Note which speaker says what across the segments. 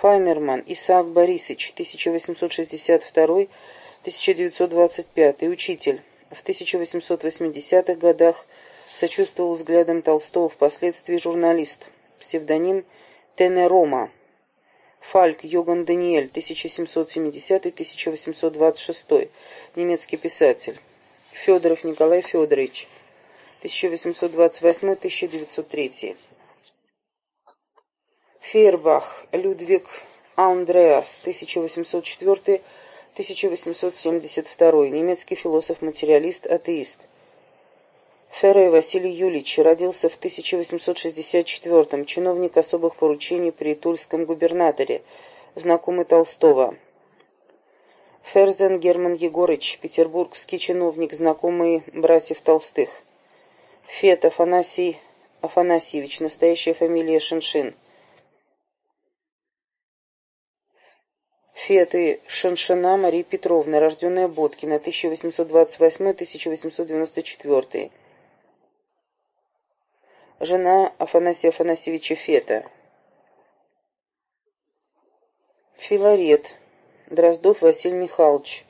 Speaker 1: Файнерман Исаак Борисович, 1862-1925, учитель. В 1880-х годах сочувствовал взглядам Толстого, впоследствии журналист. Псевдоним Тенерома. Фальк Йоган Даниэль, 1770-1826, немецкий писатель. Федоров Николай Федорович, 1828-1903. Фейербах Людвиг Андреас, 1804-1872, немецкий философ-материалист, атеист. Феррей Василий Юлич родился в 1864-м, чиновник особых поручений при Тульском губернаторе, знакомый Толстого. Ферзен Герман Егорыч, петербургский чиновник, знакомый братьев Толстых. Фет Афанасий Афанасьевич, настоящая фамилия Шиншин. Феты Шиншина Мария Петровна, рожденная Боткина, 1828-1894 жена Афанасия Афанасьевича Фета. Филарет, Дроздов Василий Михайлович,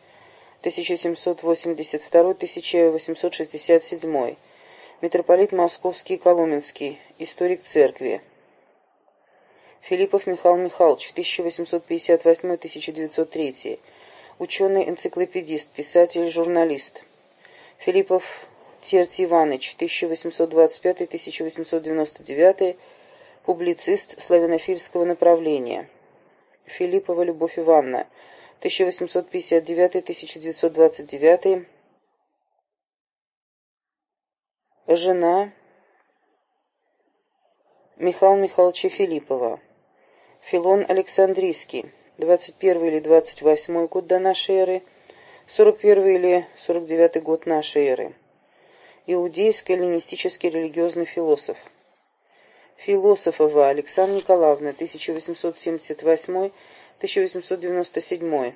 Speaker 1: 1782-1867, митрополит Московский и Коломенский, историк церкви. Филиппов Михаил Михайлович, 1858-1903, ученый-энциклопедист, писатель, журналист. Филиппов Терти Иванович, 1825-1899, публицист славянофильского направления. Филиппова Любовь Ивановна, 1859-1929, жена Михаила Михайловича Филиппова. Филон Александрийский, 21 или 28 год до нашей эры, 41 или 49 год нашей эры иудейско-эллинистический религиозный философ. Философова Александра Николаевна, 1878-1897.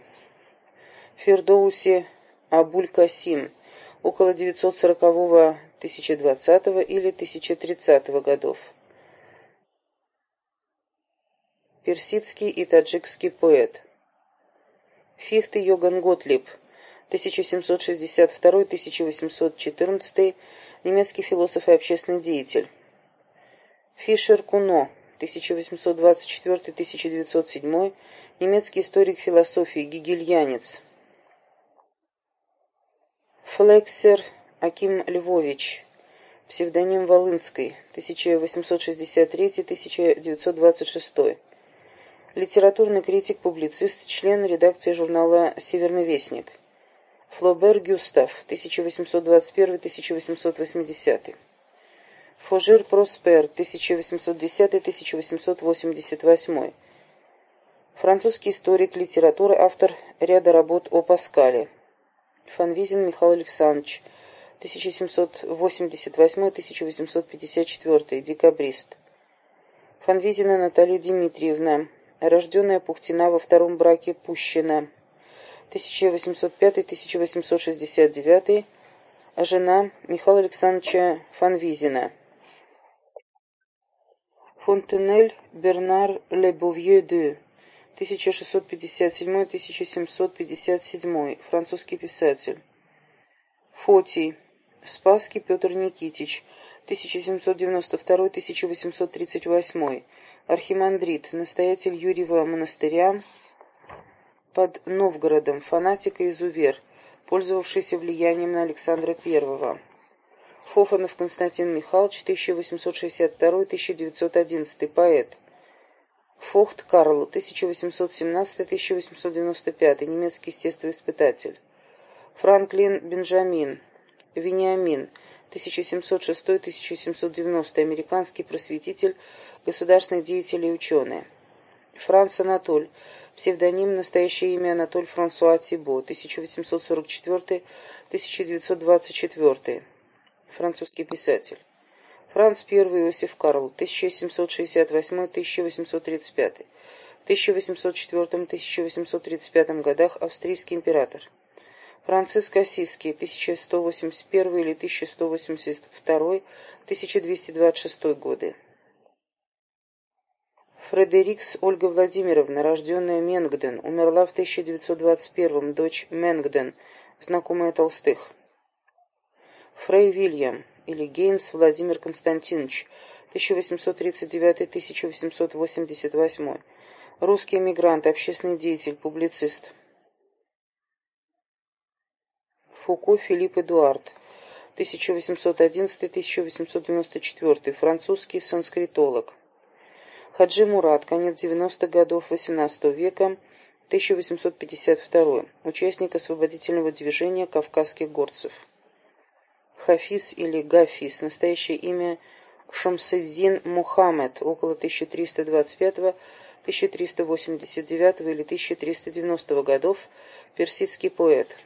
Speaker 1: Фердоуси Абуль-Касим, около 940-1020 или 1030 годов. Персидский и таджикский поэт. Фихте Йоган Готлиб, 1762-1814, немецкий философ и общественный деятель. Фишер Куно, 1824-1907, немецкий историк философии, гигельянец. Флексер Аким Львович, псевдоним Волынской, 1863-1926. Литературный критик, публицист, член редакции журнала «Северный вестник». Флобер Гюстав, 1821-1880. Фожир Проспер, 1810-1888. Французский историк литературы, автор ряда работ о Паскале. Фанвизин Михаил Александрович, 1788-1854, декабрист. Фанвизина Наталья Дмитриевна, рожденная Пухтина во втором браке Пущина, 1805-1869, жена Михаила Александровича Фанвизина. Фонтенель Бернар Лебовье де. 1657-1757, французский писатель. Фотий Спасский Петр Никитич, 1792-1838, архимандрит, настоятель Юрьева монастыря, под Новгородом, фанатик и изувер, пользовавшийся влиянием на Александра I. Фофанов Константин Михайлович, 1862-1911, поэт. Фохт Карл, 1817-1895, немецкий естествоиспытатель. Франклин Бенджамин, Вениамин, 1706-1790, американский просветитель, государственный деятель и ученый. Франц Анатоль, псевдоним, настоящее имя Анатоль Франсуа Тибо, 1844-1924, французский писатель. Франц I Иосиф Карл, 1768-1835, в 1804-1835 годах австрийский император. Франциск Осиский, 1181 или 1182, 1226 годы. Фредерикс Ольга Владимировна, рожденная Менгден, умерла в 1921 дочь Менгден, знакомая Толстых. Фрей Вильям или Гейнс Владимир Константинович, 1839-1888, русский эмигрант, общественный деятель, публицист. Фуко Филипп Эдуард, 1811-1894, французский санскритолог. Хаджи Мурат, конец 90-х годов XVIII века, 1852, участник освободительного движения кавказских горцев. Хафиз или Гафиз, настоящее имя Шамседдин Мухаммед, около 1325 1389 или 1390 годов, персидский поэт.